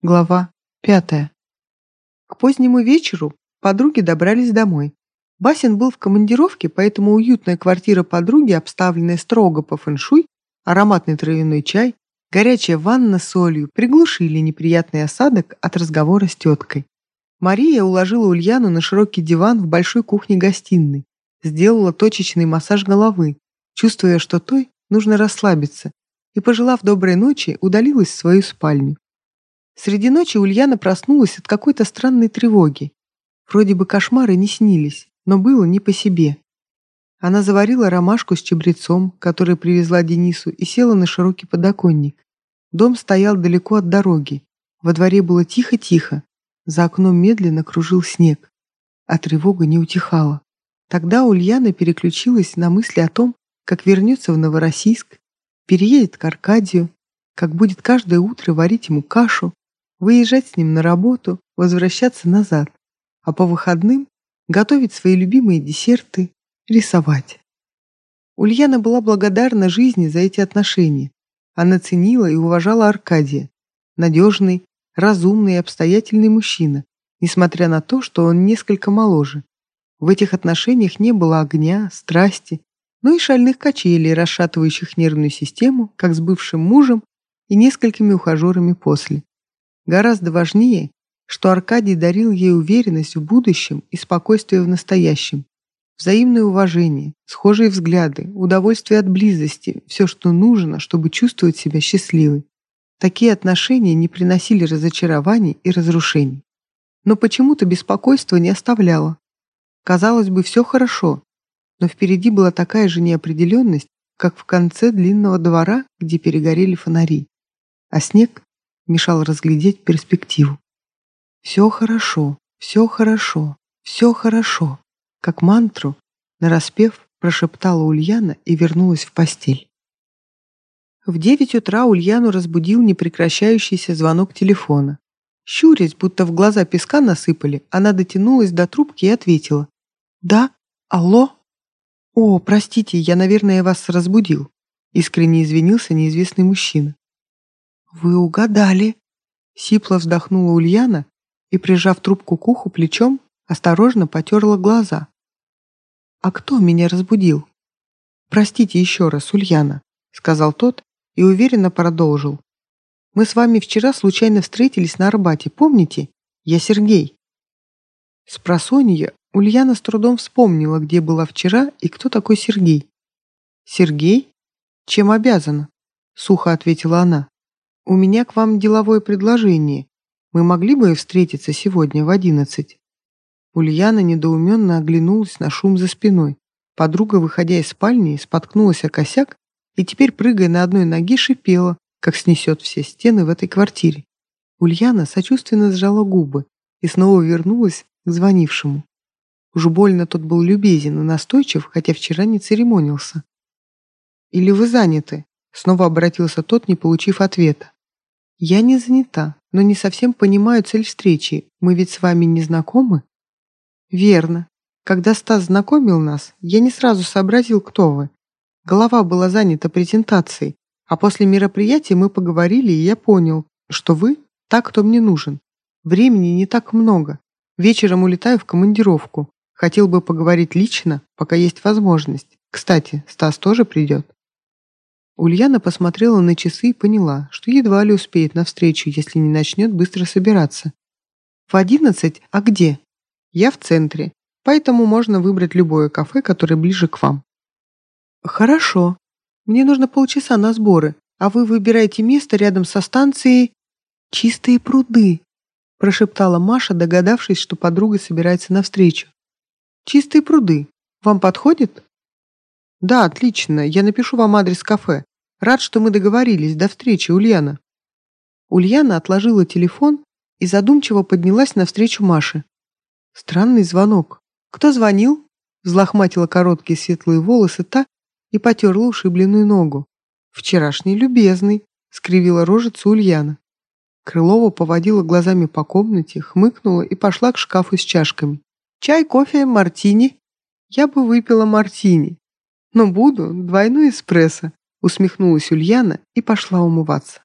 Глава пятая. К позднему вечеру подруги добрались домой. Басин был в командировке, поэтому уютная квартира подруги, обставленная строго по фэншуй, ароматный травяной чай, горячая ванна с солью приглушили неприятный осадок от разговора с теткой. Мария уложила Ульяну на широкий диван в большой кухне-гостиной, сделала точечный массаж головы, чувствуя, что той нужно расслабиться, и, пожелав доброй ночи, удалилась в свою спальню. Среди ночи Ульяна проснулась от какой-то странной тревоги. Вроде бы кошмары не снились, но было не по себе. Она заварила ромашку с чабрецом, который привезла Денису, и села на широкий подоконник. Дом стоял далеко от дороги. Во дворе было тихо-тихо. За окном медленно кружил снег. А тревога не утихала. Тогда Ульяна переключилась на мысли о том, как вернется в Новороссийск, переедет к Аркадию, как будет каждое утро варить ему кашу, выезжать с ним на работу, возвращаться назад, а по выходным готовить свои любимые десерты, рисовать. Ульяна была благодарна жизни за эти отношения. Она ценила и уважала Аркадия. Надежный, разумный и обстоятельный мужчина, несмотря на то, что он несколько моложе. В этих отношениях не было огня, страсти, но и шальных качелей, расшатывающих нервную систему, как с бывшим мужем и несколькими ухажерами после. Гораздо важнее, что Аркадий дарил ей уверенность в будущем и спокойствие в настоящем. Взаимное уважение, схожие взгляды, удовольствие от близости, все, что нужно, чтобы чувствовать себя счастливой. Такие отношения не приносили разочарований и разрушений. Но почему-то беспокойство не оставляло. Казалось бы, все хорошо, но впереди была такая же неопределенность, как в конце длинного двора, где перегорели фонари. А снег мешал разглядеть перспективу. «Все хорошо, все хорошо, все хорошо», как мантру, нараспев, прошептала Ульяна и вернулась в постель. В девять утра Ульяну разбудил непрекращающийся звонок телефона. Щурясь, будто в глаза песка насыпали, она дотянулась до трубки и ответила. «Да? Алло?» «О, простите, я, наверное, вас разбудил», — искренне извинился неизвестный мужчина. «Вы угадали!» Сипло вздохнула Ульяна и, прижав трубку к уху плечом, осторожно потерла глаза. «А кто меня разбудил?» «Простите еще раз, Ульяна», — сказал тот и уверенно продолжил. «Мы с вами вчера случайно встретились на Арбате, помните? Я Сергей». С просонья Ульяна с трудом вспомнила, где была вчера и кто такой Сергей. «Сергей? Чем обязана?» — сухо ответила она. «У меня к вам деловое предложение. Мы могли бы встретиться сегодня в одиннадцать?» Ульяна недоуменно оглянулась на шум за спиной. Подруга, выходя из спальни, споткнулась о косяк и теперь, прыгая на одной ноге, шипела, как снесет все стены в этой квартире. Ульяна сочувственно сжала губы и снова вернулась к звонившему. Уж больно тот был любезен и настойчив, хотя вчера не церемонился. «Или вы заняты?» Снова обратился тот, не получив ответа. «Я не занята, но не совсем понимаю цель встречи. Мы ведь с вами не знакомы?» «Верно. Когда Стас знакомил нас, я не сразу сообразил, кто вы. Голова была занята презентацией, а после мероприятия мы поговорили, и я понял, что вы так, кто мне нужен. Времени не так много. Вечером улетаю в командировку. Хотел бы поговорить лично, пока есть возможность. Кстати, Стас тоже придет». Ульяна посмотрела на часы и поняла, что едва ли успеет навстречу, если не начнет быстро собираться. «В одиннадцать? А где?» «Я в центре, поэтому можно выбрать любое кафе, которое ближе к вам». «Хорошо. Мне нужно полчаса на сборы, а вы выбираете место рядом со станцией «Чистые пруды», прошептала Маша, догадавшись, что подруга собирается навстречу. «Чистые пруды. Вам подходит?» «Да, отлично. Я напишу вам адрес кафе. Рад, что мы договорились. До встречи, Ульяна». Ульяна отложила телефон и задумчиво поднялась навстречу Маше. Странный звонок. «Кто звонил?» Взлохматила короткие светлые волосы та и потерла ушибленную ногу. «Вчерашний любезный», — скривила рожицу Ульяна. Крылова поводила глазами по комнате, хмыкнула и пошла к шкафу с чашками. «Чай, кофе, мартини?» «Я бы выпила мартини». «Но буду, двойной эспрессо», усмехнулась Ульяна и пошла умываться.